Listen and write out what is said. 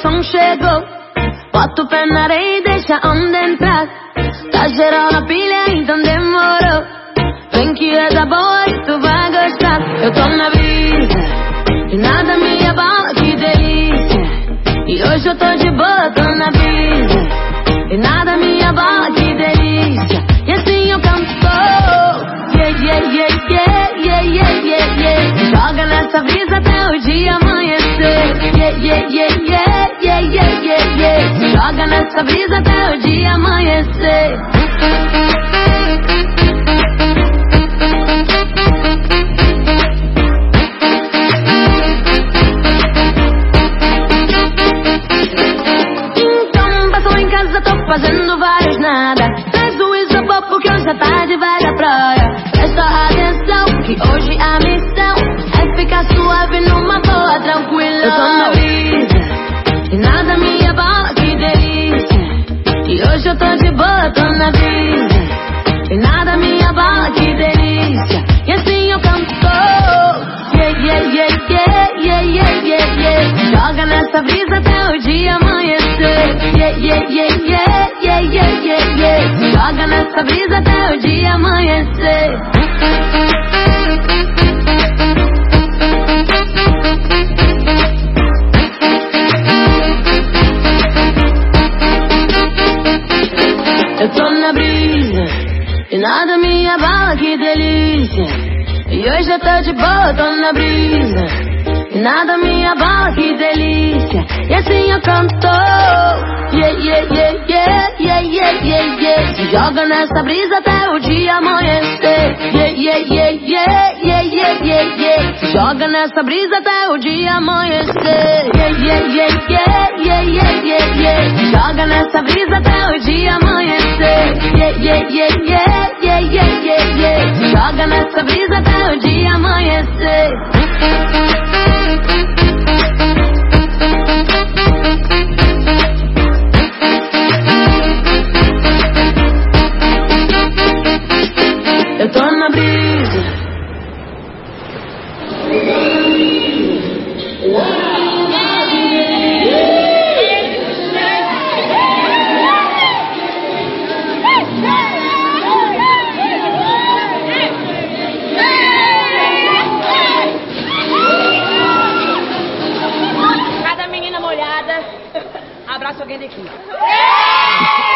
som chegou. Bota o pé na areia e deixa a onda entrar. Tá geral na pilha, então demorou. Vem que é da boa e tu vai gostar. Eu tô na brisa e nada me abala, que delícia. E hoje eu tô de boa, tô na brisa e nada me Joga nessa brisa até o dia amanhecer. Então passa lá em casa, tô fazendo vários yeah, yeah, yeah, yeah. Joga nessa brisa até o dia amanhecer. Yeah, yeah, yeah, yeah, yeah, yeah, yeah, yeah. Joga nessa brisa até o dia amanhecer. Eu tô na brisa e nada me abala, que delícia. E hoje eu tô de boa, tô na brisa nada me abala, que delícia. E assim eu canto. Yeah, yeah, yeah, yeah, yeah, yeah, yeah, yeah. Se joga nessa brisa até o dia amanhecer. Yeah, yeah, yeah, yeah, yeah, yeah, yeah, yeah. Se joga nessa brisa até o dia amanhecer. Yeah, yeah, yeah, yeah, yeah, yeah, yeah, yeah. Se joga nessa brisa até o dia amanhecer. Yeah, yeah, yeah, yeah, defende aqui.